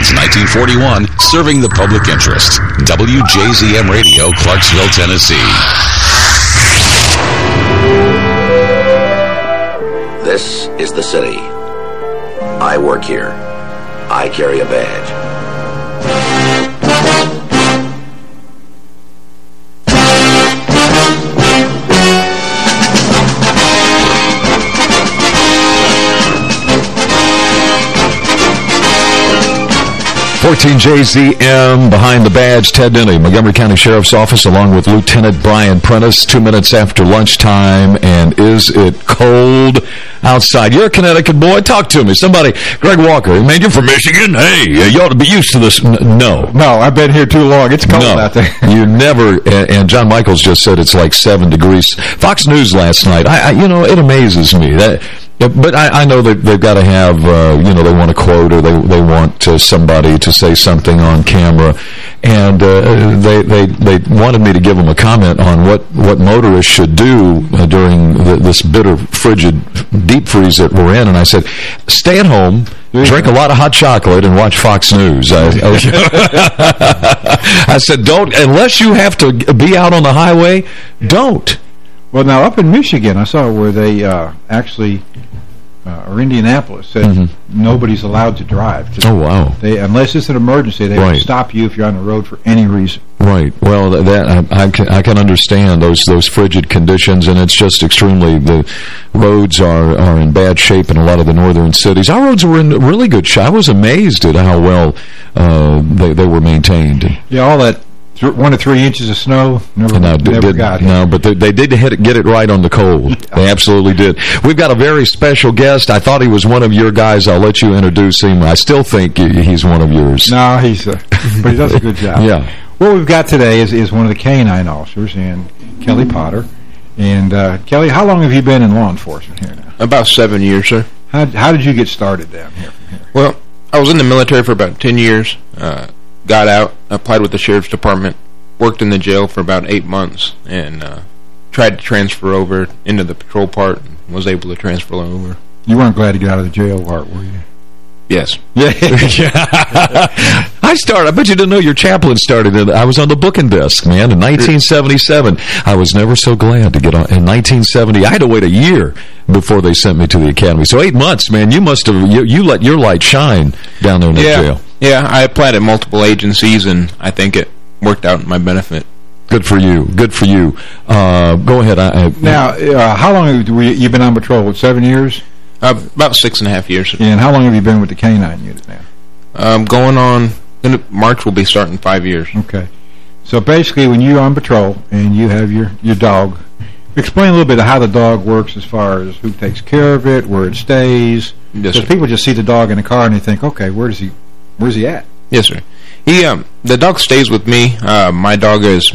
Since 1941, serving the public interest. WJZM Radio, Clarksville, Tennessee. This is the city. I work here. I carry a badge. 14JZM behind the badge, Ted Denny, Montgomery County Sheriff's Office, along with Lieutenant Brian Prentice, two minutes after lunchtime. And is it cold outside? You're a Connecticut boy. Talk to me. Somebody, Greg Walker, man, you're from Michigan. Hey, uh, you ought to be used to this. No. No, I've been here too long. It's cold no, out there. you never, and, and, John Michaels just said it's like seven degrees. Fox News last night, I, I you know, it amazes me. that yeah, but I, I know that they've got to have, uh, you know, they want a quote or they they want uh, somebody to say something on camera, and uh, they they they wanted me to give them a comment on what what motorists should do uh, during the, this bitter, frigid deep freeze that we're in, and I said, stay at home. Drink a lot of hot chocolate and watch Fox News. I, I said, don't, unless you have to be out on the highway, don't. Well, now, up in Michigan, I saw where they uh, actually uh, or Indianapolis said mm -hmm. nobody's allowed to drive. To, oh, wow. They Unless it's an emergency, they right. stop you if you're on the road for any reason. Right. Well, that I, I, can, I can understand those those frigid conditions, and it's just extremely, the roads are, are in bad shape in a lot of the northern cities. Our roads were in really good shape. I was amazed at how well uh, they, they were maintained. Yeah, all that one to three inches of snow. Never, no, never did, got No, but they, they did hit it, get it right on the cold. They absolutely did. We've got a very special guest. I thought he was one of your guys. I'll let you introduce him. I still think he's one of yours. No, he's, uh, but he does a good job. yeah. What we've got today is, is one of the canine officers, and Kelly Potter. And, uh, Kelly, how long have you been in law enforcement here now? About seven years, sir. How, how did you get started down here, here? Well, I was in the military for about 10 years. Uh, got out, applied with the Sheriff's Department, worked in the jail for about eight months, and uh, tried to transfer over into the patrol part and was able to transfer over. You weren't glad to get out of the jail part, were you? Yes. Yeah. I started, I bet you didn't know your chaplain started, in, I was on the booking desk, man, in 1977. I was never so glad to get on, in 1970, I had to wait a year before they sent me to the academy. So eight months, man, you must have, you, you let your light shine down there in the jail. Yeah, I applied at multiple agencies, and I think it worked out in my benefit. Good for you. Good for you. Uh, go ahead. I, I, now, uh, how long have you been on patrol? Seven years? Uh, about six and a half years. And how long have you been with the K-9 unit now? Um, going on, in March will be starting five years. Okay. So basically, when you're on patrol and you have your, your dog, explain a little bit of how the dog works as far as who takes care of it, where it stays. Yes, Because people just see the dog in the car and they think, okay, where does he, where's he at? Yes, sir. He, um, the dog stays with me. Uh, my dog is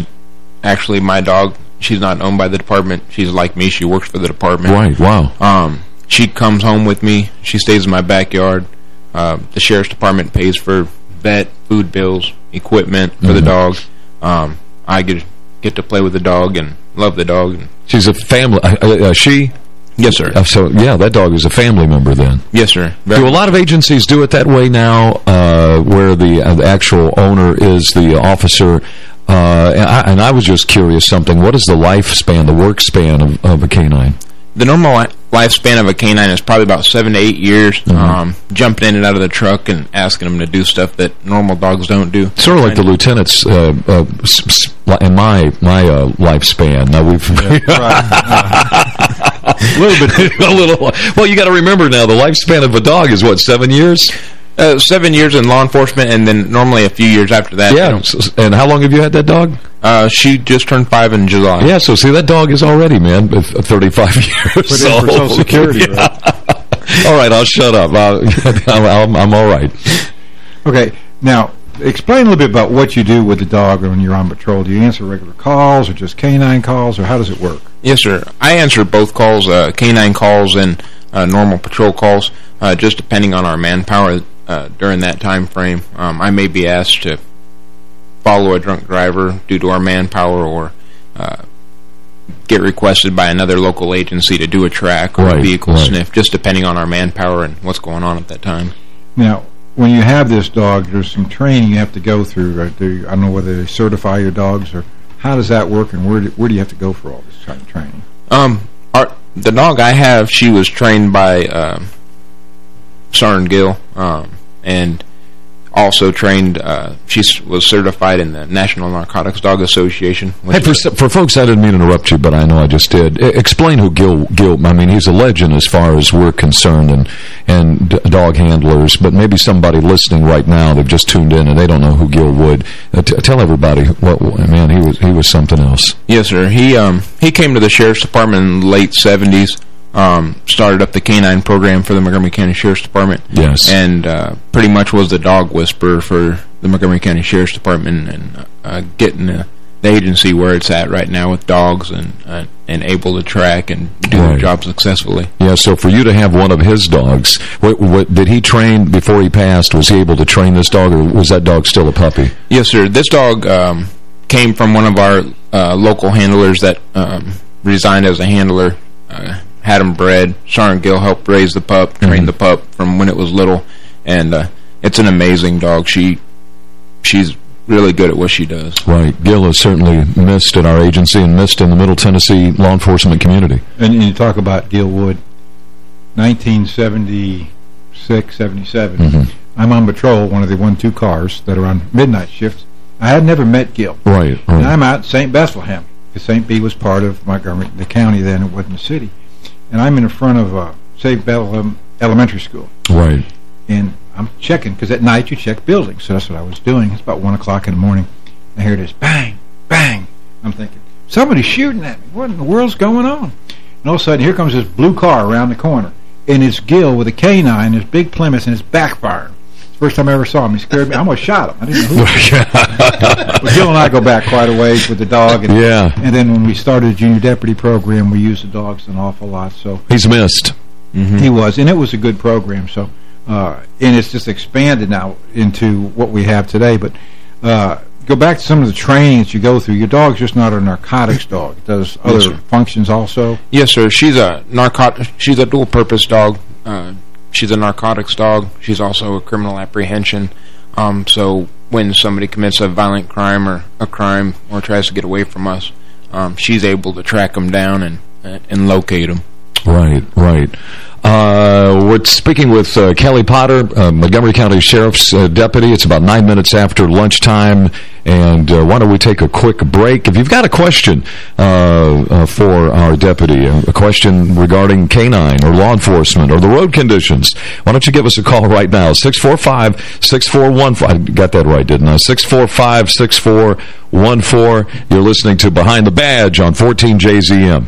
actually my dog. She's not owned by the department. She's like me. She works for the department. Right, wow. Um, she comes home with me. She stays in my backyard. Uh, the sheriff's department pays for vet, food bills, equipment for mm -hmm. the mm-hmm. dog. Um, I get get to play with the dog and love the dog. She's a family. Uh, uh, she Yes, sir. Uh, so, yeah, that dog is a family member then. Yes, sir. Very do a lot of agencies do it that way now, uh, where the, uh, the, actual owner is the officer? Uh, and I, and, I, was just curious something. What is the lifespan, the work span of, of a canine? The normal lifespan of a canine is probably about seven to eight years. Mm -hmm. um, jumping in and out of the truck and asking them to do stuff that normal dogs don't do. Sort of like the lieutenants uh, uh, in my my uh, lifespan. Now we've a little bit, a little. Well, you got to remember now the lifespan of a dog is what seven years. Uh, seven years in law enforcement, and then normally a few years after that. Yeah, and how long have you had that dog? Uh, she just turned five in July. Yeah, so see, that dog is already, man, 35 years Put so, for Social Security, yeah. right? all right, I'll shut up. I'm, I'm, I'm all right. Okay, now, explain a little bit about what you do with the dog when you're on patrol. Do you answer regular calls or just canine calls, or how does it work? Yes, sir. I answer both calls, uh, canine calls and uh, normal patrol calls, uh, just depending on our manpower uh, during that time frame. Um, I may be asked to follow a drunk driver due to our manpower or uh, get requested by another local agency to do a track or right, a vehicle right. sniff, just depending on our manpower and what's going on at that time. Now, when you have this dog, there's some training you have to go through. Right? Do, I don't know whether they certify your dogs or how does that work, and where do, where do you have to go for all this kind of training? Um, our, the dog I have, she was trained by um, Sergeant Gil, um, and also trained, uh, she was certified in the National Narcotics Dog Association. Hey, for, for folks, I didn't mean to interrupt you, but I know I just did. I, explain who Gil, Gil, I mean, he's a legend as far as we're concerned and, and dog handlers, but maybe somebody listening right now, they've just tuned in and they don't know who Gil Wood. Uh, tell everybody, what, man, he was he was something else. Yes, sir. He, um, he came to the Sheriff's Department in the late 70s um, started up the canine program for the Montgomery County Sheriff's Department. Yes. And uh, pretty much was the dog whisperer for the Montgomery County Sheriff's Department and uh, getting the, the, agency where it's at right now with dogs and uh, and able to track and do right. their job successfully. Yeah, so for you to have one of his dogs, what, what did he train before he passed? Was he able to train this dog or was that dog still a puppy? Yes, sir. This dog um, came from one of our uh, local handlers that um, resigned as a handler uh, had him bred. Sharon Gill helped raise the pup, train mm -hmm. the pup from when it was little, and uh, it's an amazing dog. She She's really good at what she does. Right. Gil is certainly missed at our agency and missed in the Middle Tennessee law enforcement community. And, and you talk about Gil Wood, 1976, 77. Mm -hmm. I'm on patrol, one of the one-two cars that are on midnight shifts. I had never met Gil. Right. right. And I'm out St. Bethlehem, because St. B was part of Montgomery, the county then, it wasn't the city and I'm in front of uh, St. Bethlehem Elementary School. Right. And I'm checking, because at night you check buildings, so that's what I was doing. It's about 1 o'clock in the morning. I hear this bang, bang. I'm thinking, somebody's shooting at me. What in the world's going on? And all of a sudden, here comes this blue car around the corner. And it's Gil with a canine, his big Plymouth, and it's backfiring. First time I ever saw him, he scared me. I almost shot him. I didn't know who. but Gil and I go back quite a ways with the dog. And, yeah. And then when we started the junior deputy program, we used the dogs an awful lot. So he's missed. Mm -hmm. He was, and it was a good program. So, uh, and it's just expanded now into what we have today. But uh, go back to some of the training that you go through. Your dog's just not a narcotics dog. It does other yes, functions also. Yes, sir. She's a narcot. She's a dual-purpose dog. Uh, She's a narcotics dog. She's also a criminal apprehension. Um, so when somebody commits a violent crime or a crime or tries to get away from us, um, she's able to track them down and and locate them. Right, right. Uh, we're speaking with uh, Kelly Potter, uh, Montgomery County Sheriff's uh, deputy. It's about nine minutes after lunchtime, and uh, why don't we take a quick break? If you've got a question uh, for our deputy, a question regarding canine or law enforcement or the road conditions, why don't you give us a call right now, 645-6414. I got that right, didn't I? 645-6414. You're listening to Behind the Badge on 14JZM.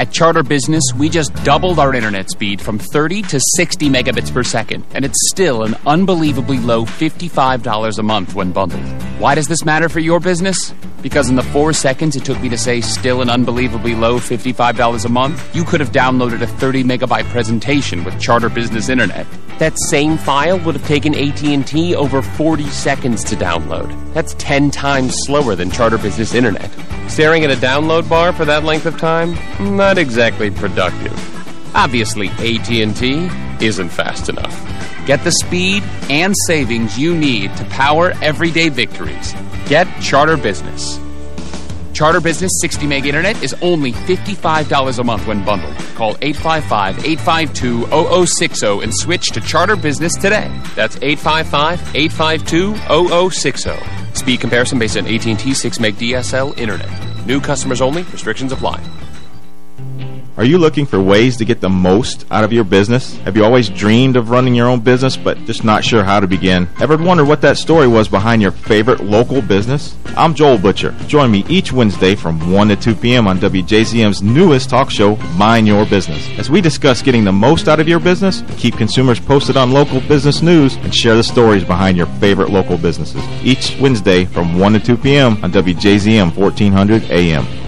At Charter Business, we just doubled our internet speed from 30 to 60 megabits per second, and it's still an unbelievably low $55 a month when bundled. Why does this matter for your business? Because in the four seconds it took me to say still an unbelievably low $55 a month, you could have downloaded a 30 megabyte presentation with Charter Business Internet. That same file would have taken AT&T over 40 seconds to download. That's 10 times slower than Charter Business Internet. Staring at a download bar for that length of time? Not exactly productive. Obviously, AT&T isn't fast enough. Get the speed and savings you need to power everyday victories. Get Charter Business. Charter Business 60 meg internet is only $55 a month when bundled. Call 855-852-0060 and switch to Charter Business today. That's 855-852-0060. Speed comparison based on AT&T 6 meg DSL internet. New customers only. Restrictions apply. Are you looking for ways to get the most out of your business? Have you always dreamed of running your own business but just not sure how to begin? Ever wondered what that story was behind your favorite local business? I'm Joel Butcher. Join me each Wednesday from 1 to 2 p.m. on WJZM's newest talk show, Mind Your Business, as we discuss getting the most out of your business, keep consumers posted on local business news, and share the stories behind your favorite local businesses. Each Wednesday from 1 to 2 p.m. on WJZM 1400 AM.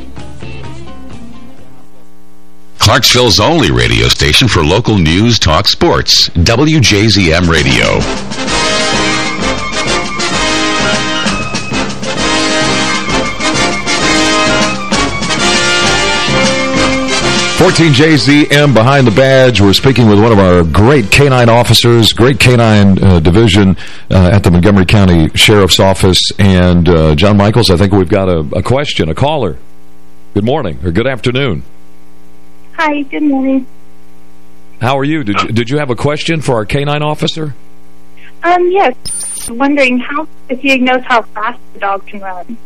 Clarksville's only radio station for local news, talk, sports. WJZM Radio. Fourteen JZM behind the badge. We're speaking with one of our great canine officers, great canine uh, division uh, at the Montgomery County Sheriff's Office. And uh, John Michaels, I think we've got a, a question, a caller. Good morning or good afternoon. Hi, good morning. How are you? Did you did you have a question for our canine officer? Um, yes. I'm wondering how if he knows how fast the dog can run.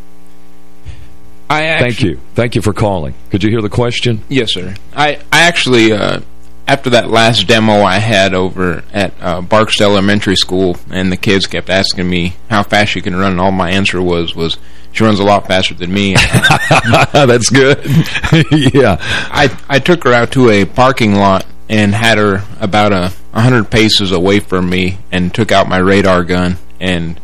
I actually, Thank you. Thank you for calling. Could you hear the question? Yes, sir. I, I actually, uh, after that last demo I had over at uh, Barksdale Elementary School, and the kids kept asking me how fast she can run, and all my answer was, was she runs a lot faster than me. That's good. yeah. I, I took her out to a parking lot and had her about a 100 paces away from me and took out my radar gun and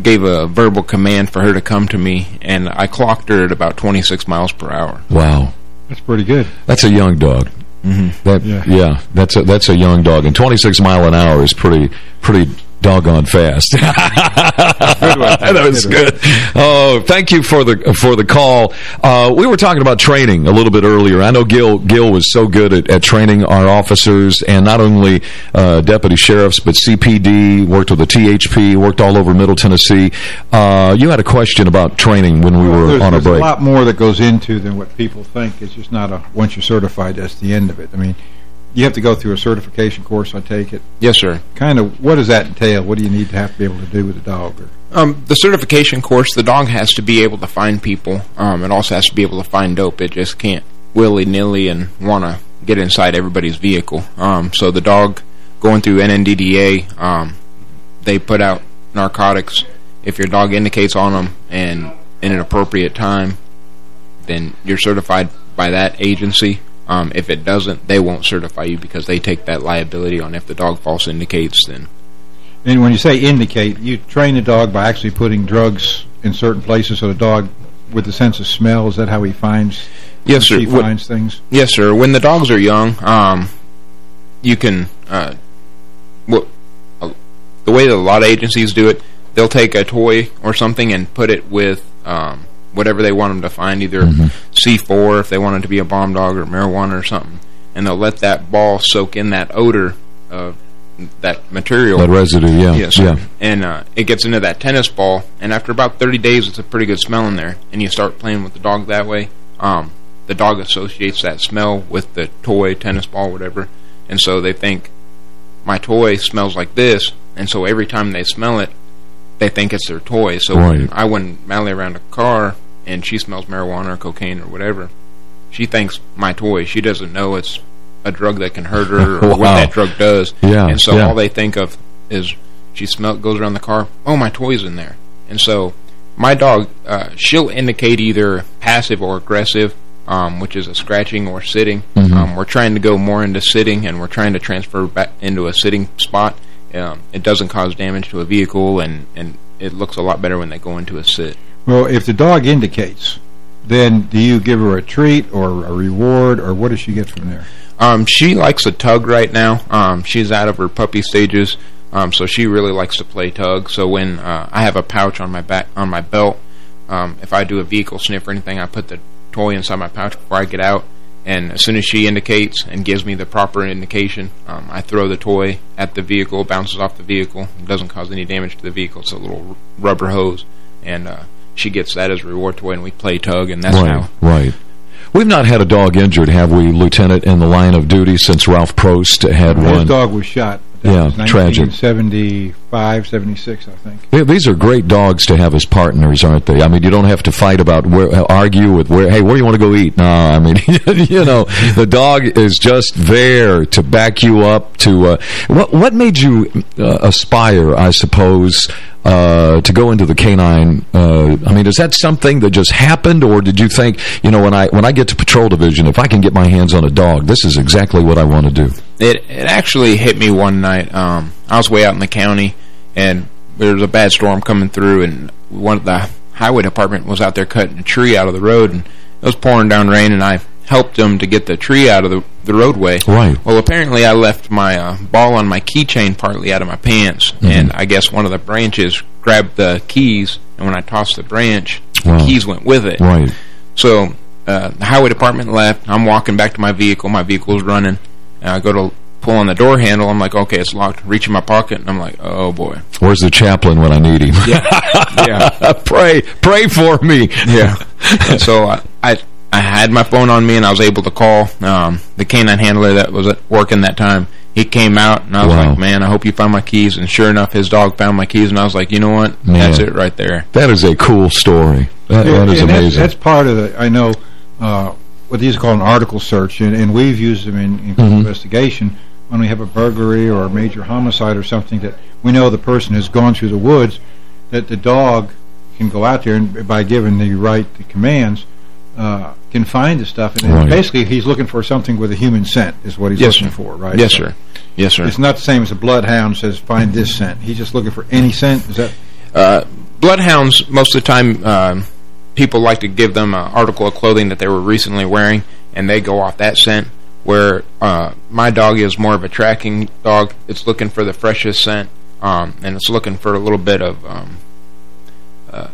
gave a verbal command for her to come to me, and I clocked her at about 26 miles per hour. Wow. That's pretty good. That's a young dog. Mm -hmm. That yeah. yeah, that's a that's a young dog, and 26 mile an hour is pretty pretty doggone fast. that was good. Oh, thank you for the for the call. Uh, we were talking about training a little bit earlier. I know Gil Gil was so good at, at training our officers, and not only uh, deputy sheriffs, but CPD, worked with the THP, worked all over Middle Tennessee. Uh, you had a question about training when we were there's, on a break. There's a lot more that goes into than what people think. It's just not a, once you're certified, that's the end of it. I mean, you have to go through a certification course, I take it. Yes, sir. Kind of, what does that entail? What do you need to have to be able to do with a dog? Or? Um, the certification course, the dog has to be able to find people. Um, it also has to be able to find dope. It just can't willy-nilly and want to get inside everybody's vehicle. Um, so the dog going through NNDDA, um, they put out narcotics. If your dog indicates on them and in an appropriate time, then you're certified by that agency. Um, if it doesn't, they won't certify you because they take that liability on if the dog false indicates. Then, and when you say indicate, you train the dog by actually putting drugs in certain places, so the dog, with the sense of smell, is that how he finds? Yes, sir. He finds things. Yes, sir. When the dogs are young, um, you can. Uh, what uh, the way that a lot of agencies do it, they'll take a toy or something and put it with. Um, whatever they want them to find, either mm -hmm. C4 if they want it to be a bomb dog or marijuana or something. And they'll let that ball soak in that odor of that material. That residue, yeah. Yes. Yeah. And uh, it gets into that tennis ball, and after about 30 days, it's a pretty good smell in there. And you start playing with the dog that way. Um, the dog associates that smell with the toy, tennis ball, whatever. And so they think, my toy smells like this. And so every time they smell it, they think it's their toy. So right. I wouldn't Mally around a car and she smells marijuana or cocaine or whatever, she thinks my toy. She doesn't know it's a drug that can hurt her or wow. what that drug does. Yeah, and so yeah. all they think of is she smell goes around the car, oh, my toy's in there. And so my dog, uh, she'll indicate either passive or aggressive, um, which is a scratching or sitting. Mm -hmm. um, we're trying to go more into sitting, and we're trying to transfer back into a sitting spot. Um, it doesn't cause damage to a vehicle, and, and it looks a lot better when they go into a sit. Well, if the dog indicates, then do you give her a treat or a reward, or what does she get from there? Um, she likes a tug right now. Um, she's out of her puppy stages, um, so she really likes to play tug. So when uh, I have a pouch on my back on my belt, um, if I do a vehicle sniff or anything, I put the toy inside my pouch before I get out. And as soon as she indicates and gives me the proper indication, um, I throw the toy at the vehicle, bounces off the vehicle. Doesn't cause any damage to the vehicle. It's a little rubber hose. And uh, she gets that as a reward toy, and we play tug, and that's right, how. Right. We've not had a dog injured, have we, Lieutenant, in the line of duty since Ralph Prost had His one? His dog was shot. That yeah, was tragic. 75, 76, I think. these are great dogs to have as partners, aren't they? I mean, you don't have to fight about where, argue with where, hey, where do you want to go eat? No, I mean, you know, the dog is just there to back you up. To uh, what what made you uh, aspire, I suppose, uh, to go into the canine, uh, I mean, is that something that just happened, or did you think, you know, when I when I get to patrol division, if I can get my hands on a dog, this is exactly what I want to do? It it actually hit me one night. Um, I was way out in the county, and there was a bad storm coming through, and one of the highway department was out there cutting a tree out of the road, and it was pouring down rain, and I helped them to get the tree out of the, the roadway. Right. Well, apparently I left my uh, ball on my keychain partly out of my pants, mm -hmm. and I guess one of the branches grabbed the keys, and when I tossed the branch, wow. the keys went with it. Right. So uh, the highway department left. I'm walking back to my vehicle. My vehicle's running. And I go to pull on the door handle. I'm like, okay, it's locked. Reach in my pocket, and I'm like, oh, boy. Where's the chaplain when I need him? Yeah. yeah. pray. Pray for me. Yeah. and so I, I I had my phone on me and I was able to call um, the canine handler that was at working that time. He came out and I was wow. like, man, I hope you find my keys. And sure enough, his dog found my keys and I was like, you know what? Man, that's it right there. That is a cool story. That, yeah, that is amazing. That's, that's, part of the, I know, uh, what these are called an article search, and, and we've used them in, in mm -hmm. investigation when we have a burglary or a major homicide or something that we know the person has gone through the woods, that the dog can go out there and by giving the right commands, uh, can find the stuff. And right. basically, he's looking for something with a human scent is what he's yes, looking sir. for, right? Yes, so sir. Yes, sir. It's not the same as a bloodhound says, find this scent. He's just looking for any scent? Is that... Uh, bloodhounds, most of the time, uh, people like to give them an article of clothing that they were recently wearing, and they go off that scent, where uh, my dog is more of a tracking dog. It's looking for the freshest scent, um, and it's looking for a little bit of, um, uh,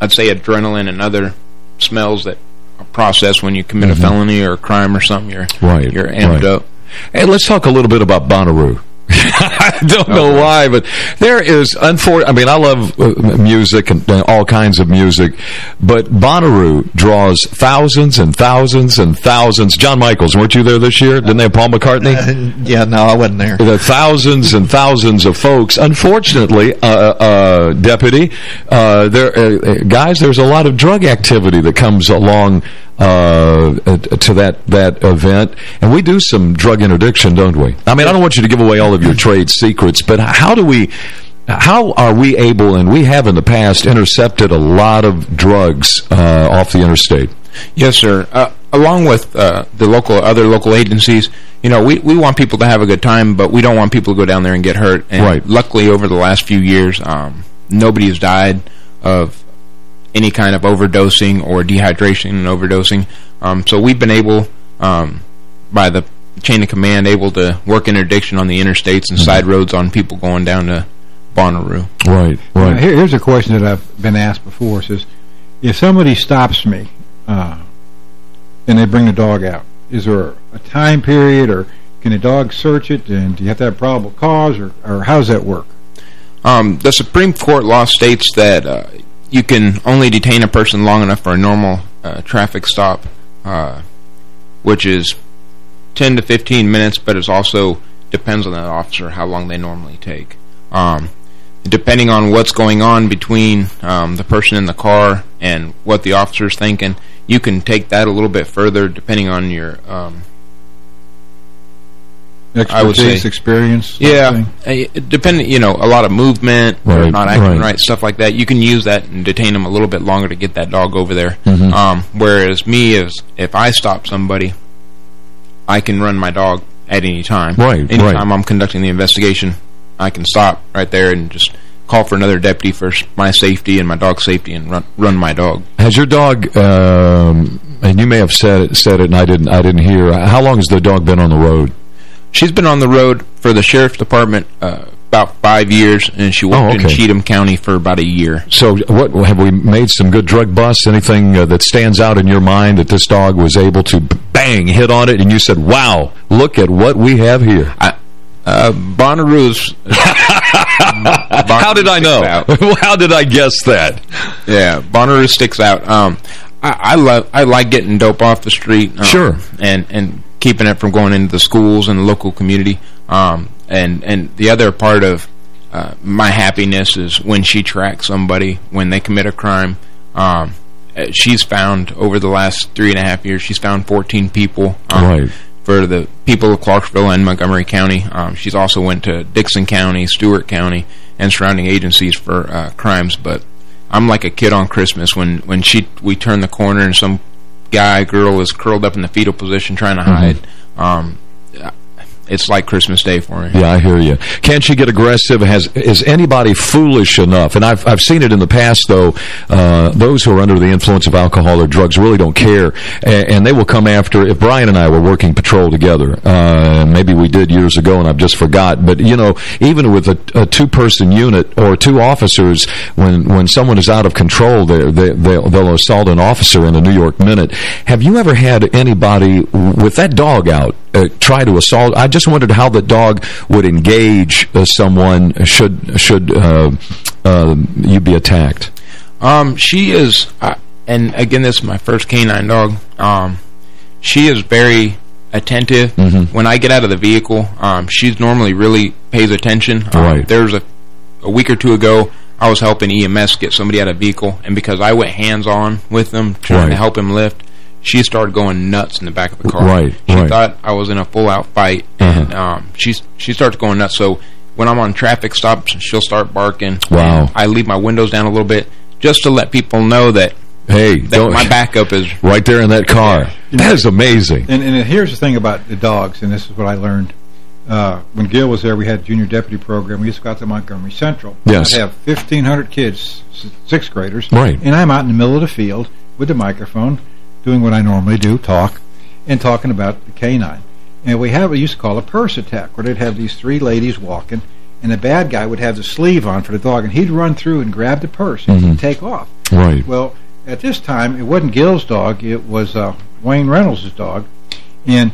I'd say, adrenaline and other smells that are processed when you commit mm -hmm. a mm-hmm. felony or a crime or something. You're right, you're amped right. up. Hey, let's talk a little bit about Bonnaroo. I don't know okay. why, but there is, unfortunately, I mean, I love uh, music and uh, all kinds of music, but Bonnaroo draws thousands and thousands and thousands. John Michaels, weren't you there this year? Didn't they have Paul McCartney? Uh, yeah, no, I wasn't there. The thousands and thousands of folks. Unfortunately, uh, uh Deputy, uh, there, guys, there's a lot of drug activity that comes along uh, to that that event. And we do some drug interdiction, don't we? I mean, I don't want you to give away all of your trade secrets, but how do we... How are we able, and we have in the past, intercepted a lot of drugs uh, off the interstate? Yes, sir. Uh, along with uh, the local other local agencies, you know, we, we want people to have a good time, but we don't want people to go down there and get hurt. And right. luckily, over the last few years, um, nobody has died of any kind of overdosing or dehydration and overdosing. Um, so we've been able, um, by the chain of command, able to work interdiction on the interstates and mm -hmm. side roads on people going down to Bonnaroo. Right, right. Now, here, here's a question that I've been asked before. Says, if somebody stops me uh, and they bring the dog out, is there a time period or can a dog search it and do you have to have probable cause or, or how does that work? Um, the Supreme Court law states that uh, you can only detain a person long enough for a normal uh, traffic stop, uh, which is 10 to 15 minutes, but it also depends on the officer how long they normally take. Um, depending on what's going on between um, the person in the car and what the officer's thinking, you can take that a little bit further depending on your um, Expertise, I would say, experience. Yeah, depending, you know, a lot of movement, right, not acting right. right. stuff like that. You can use that and detain them a little bit longer to get that dog over there. Mm -hmm. um, whereas me, is if I stop somebody, I can run my dog at any time. Right. Anytime right. I'm conducting the investigation, I can stop right there and just call for another deputy for my safety and my dog's safety and run run my dog. Has your dog? Um, and you may have said it, said it, and I didn't. I didn't hear. How long has the dog been on the road? She's been on the road for the sheriff's department uh, about five years, and she worked oh, okay. in Cheatham County for about a year. So what have we made some good drug busts? Anything uh, that stands out in your mind that this dog was able to bang, hit on it, and you said, wow, look at what we have here? I, Uh, Bonnaroo's. How did I know? How did I guess that? Yeah, Bonnaroo sticks out. Um, I, I love. I like getting dope off the street. Um, sure. And and keeping it from going into the schools and the local community. Um, and and the other part of uh, my happiness is when she tracks somebody when they commit a crime. Um, uh, she's found over the last three and a half years. She's found 14 people. Um, right for the people of Clarksville and Montgomery County. Um, she's also went to Dickson County, Stewart County, and surrounding agencies for uh, crimes. But I'm like a kid on Christmas when when she we turn the corner and some guy girl is curled up in the fetal position trying to mm -hmm. hide. Um, it's like Christmas Day for me. Yeah, I hear you. Can't she get aggressive? Has Is anybody foolish enough? And I've, I've seen it in the past, though. Uh, those who are under the influence of alcohol or drugs really don't care. And, and they will come after, if Brian and I were working patrol together, uh, maybe we did years ago and I've just forgot. But, you know, even with a, a two-person unit or two officers, when, when someone is out of control, they, they, they'll, they'll assault an officer in a New York minute. Have you ever had anybody with that dog out uh, try to assault? I just wondered how the dog would engage uh, someone should should uh, uh, you be attacked. Um, she is, uh, and again, this is my first canine dog. Um, she is very attentive. Mm -hmm. When I get out of the vehicle, um, she's normally really pays attention. Um, right. There's a, a week or two ago, I was helping EMS get somebody out of vehicle, and because I went hands-on with them, trying right. to help him lift, she started going nuts in the back of the car. Right, She right. thought I was in a full-out fight, and uh -huh. um, she, she starts going nuts. So when I'm on traffic stops, she'll start barking. Wow. I leave my windows down a little bit just to let people know that Hey, that my backup is right there in that car. Yeah. That is amazing. And, and, here's the thing about the dogs, and this is what I learned. Uh, when Gil was there, we had junior deputy program. We used to go out to Montgomery Central. Yes. I'd have 1,500 kids, sixth graders. Right. And I'm out in the middle of the field with the microphone doing what I normally do, talk, and talking about the canine. And we have what we used to call a purse attack, where they'd have these three ladies walking, and the bad guy would have the sleeve on for the dog, and he'd run through and grab the purse and mm -hmm. take off. Right. Well, at this time, it wasn't Gil's dog, it was uh, Wayne Reynolds' dog, and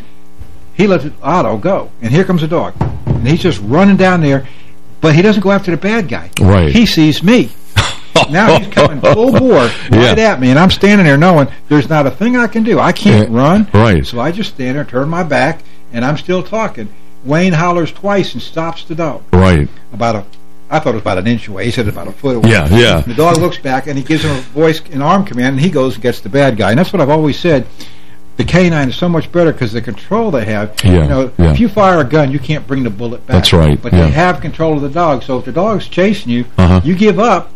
he let Otto go, and here comes the dog. And he's just running down there, but he doesn't go after the bad guy. Right. He sees me now he's coming full bore right yeah. at me, and I'm standing there knowing there's not a thing I can do. I can't yeah. run. Right. So I just stand there, turn my back, and I'm still talking. Wayne hollers twice and stops the dog. Right. About a, I thought it was about an inch away. He said about a foot away. Yeah, yeah. The dog looks back, and he gives him a voice and arm command, and he goes and gets the bad guy. And that's what I've always said the canine is so much better because the control they have. Yeah, you know, yeah. if you fire a gun, you can't bring the bullet back. That's right. But yeah. they have control of the dog. So if the dog's chasing you, uh -huh. you give up,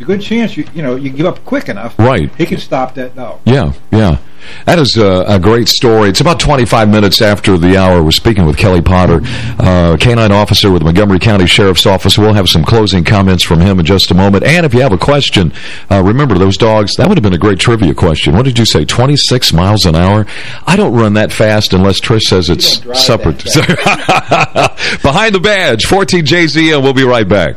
a good chance you you know you give up quick enough. Right. He can stop that dog. Yeah, yeah. That is a, a, great story. It's about 25 minutes after the hour. We're speaking with Kelly Potter, uh, canine officer with the Montgomery County Sheriff's Office. We'll have some closing comments from him in just a moment. And if you have a question, uh, remember those dogs, that would have been a great trivia question. What did you say, 26 miles an hour? I don't run that fast unless Trish says it's separate. Behind the badge, 14JZ, and we'll be right back.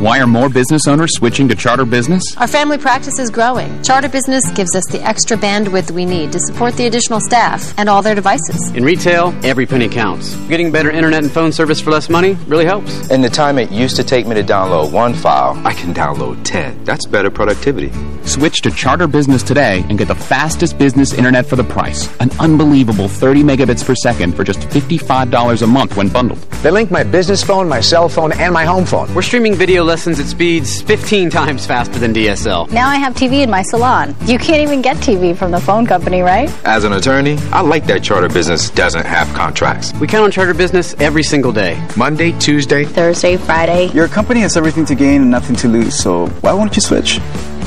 Why are more business owners switching to Charter Business? Our family practice is growing. Charter Business gives us the extra bandwidth we need to support the additional staff and all their devices. In retail, every penny counts. Getting better internet and phone service for less money really helps. In the time it used to take me to download one file, I can download 10. That's better productivity. Switch to Charter Business today and get the fastest business internet for the price. An unbelievable 30 megabits per second for just $55 a month when bundled. They link my business phone, my cell phone, and my home phone. We're streaming video lessons at speeds 15 times faster than DSL. Now I have TV in my salon. You can't even get TV from the phone company, right? As an attorney, I like that Charter Business doesn't have contracts. We count on Charter Business every single day. Monday, Tuesday, Thursday, Friday. Your company has everything to gain and nothing to lose, so why won't you switch?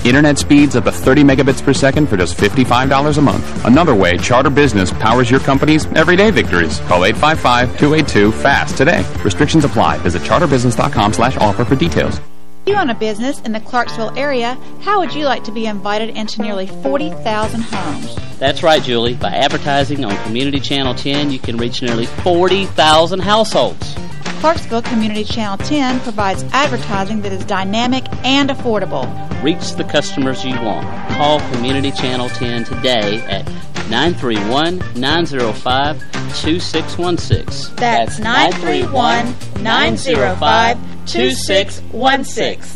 Internet speeds up to 30 megabits per second for just $55 a month. Another way Charter Business powers your company's everyday victories. Call 855-282-FAST today. Restrictions apply. Visit charterbusiness.com slash offer for details. If you own a business in the Clarksville area, how would you like to be invited into nearly 40,000 homes? That's right, Julie. By advertising on Community Channel 10, you can reach nearly 40,000 households. Clarksville Community Channel 10 provides advertising that is dynamic and affordable. Reach the customers you want. Call Community Channel 10 today at 931-905-2616. That's 931-905-2616.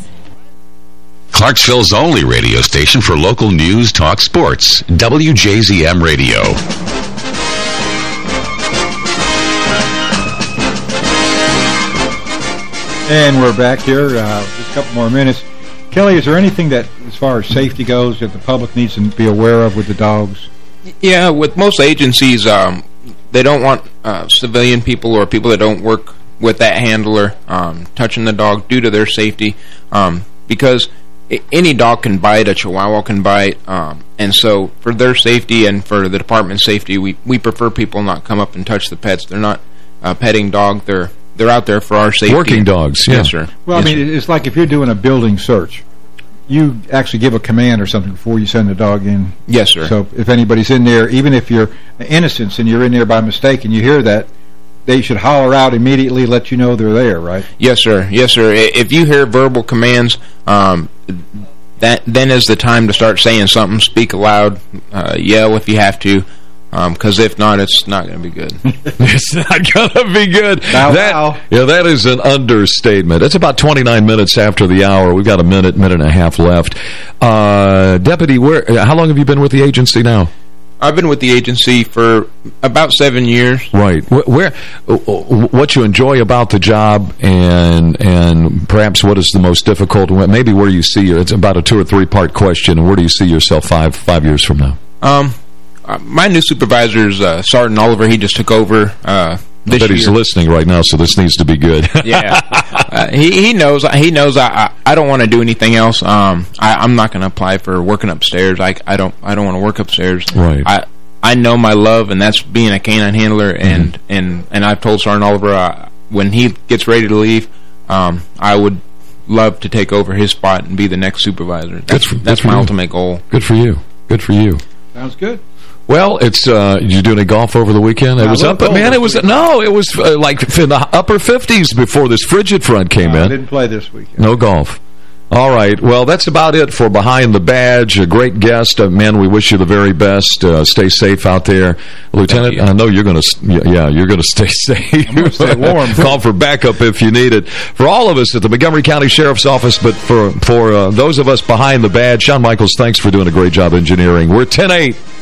Clarksville's only radio station for local news, talk, sports. WJZM Radio. And we're back here. Uh, just a couple more minutes. Kelly, is there anything that, as far as safety goes, that the public needs to be aware of with the dogs? Yeah, with most agencies, um, they don't want uh, civilian people or people that don't work with that handler um, touching the dog due to their safety um, because any dog can bite, a chihuahua can bite, um, and so for their safety and for the department's safety, we, we prefer people not come up and touch the pets. They're not a petting dog. They're they're out there for our safety. Working dogs, yeah. Yes, sir. Well, yes, I mean, sir. it's like if you're doing a building search, you actually give a command or something before you send the dog in. Yes, sir. So if anybody's in there, even if you're innocent and you're in there by mistake and you hear that, they should holler out immediately, let you know they're there, right? Yes, sir. Yes, sir. If you hear verbal commands, um, that then is the time to start saying something. Speak aloud, uh, yell if you have to, because if not, it's not going to be good. it's not going to be good. Bow, that. Yeah, that is an understatement. It's about 29 minutes after the hour. We've got a minute, minute and a half left. Uh, Deputy, where? how long have you been with the agency now? I've been with the agency for about seven years. Right. Where, where what you enjoy about the job and and perhaps what is the most difficult, maybe where you see, your. it's about a two or three part question, where do you see yourself five five years from now? Um, uh, my new supervisor is uh, Sergeant Oliver. He just took over uh, this I bet he's listening right now, so this needs to be good. yeah, uh, he he knows he knows I I, I don't want to do anything else. Um, I, I'm not going to apply for working upstairs. I I don't I don't want to work upstairs. Right. I I know my love, and that's being a canine handler. And Mm-hmm. and and I've told Sergeant Oliver uh, when he gets ready to leave, um, I would love to take over his spot and be the next supervisor. That's for- good that's my you. ultimate goal. Good for you. Good for you. Sounds good. Well, it's uh you doing a golf over the weekend? It I was up, but man, it was no, it was uh, like in the upper 50s before this frigid front came I in. I didn't play this weekend. No golf. All right. Well, that's about it for Behind the Badge. A great guest. Uh, man, we wish you the very best. Uh, stay safe out there. Lieutenant, I know you're going to, yeah, you're going to stay safe. I'm stay warm. Call for backup if you need it. For all of us at the Montgomery County Sheriff's Office, but for, for uh, those of us behind the badge, Sean Michaels, thanks for doing a great job engineering. We're 10-8.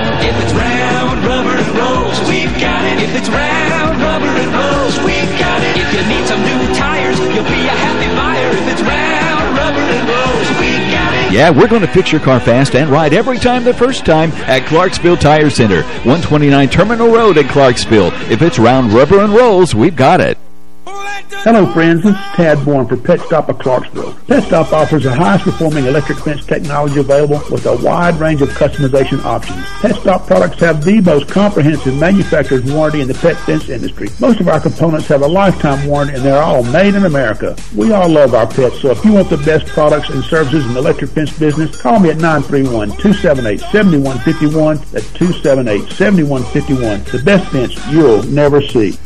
Yeah, we're going to fix your car fast and right every time the first time at Clarksville Tire Center, 129 Terminal Road in Clarksville. If it's round rubber and rolls, we've got it. Hello, friends. This is Tad Bourne for Pet Stop of Clarksville. Pet Stop offers the highest performing electric fence technology available with a wide range of customization options. Pet Stop products have the most comprehensive manufacturer's warranty in the pet fence industry. Most of our components have a lifetime warranty and they're all made in America. We all love our pets, so if you want the best products and services in the electric fence business, call me at 931-278-7151. That's 278-7151. The best fence you'll never see.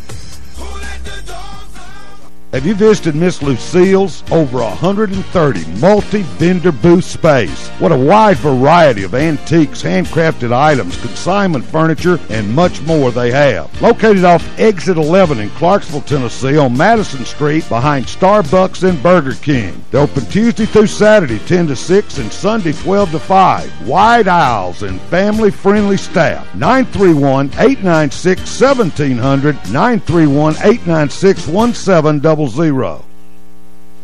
Have you visited Miss Lucille's? Over 130 multi-vendor booth space. What a wide variety of antiques, handcrafted items, consignment furniture, and much more they have. Located off Exit 11 in Clarksville, Tennessee on Madison Street behind Starbucks and Burger King. They're open Tuesday through Saturday 10 to 6 and Sunday 12 to 5. Wide aisles and family-friendly staff. 931-896-1700, 931-896-1700 zero.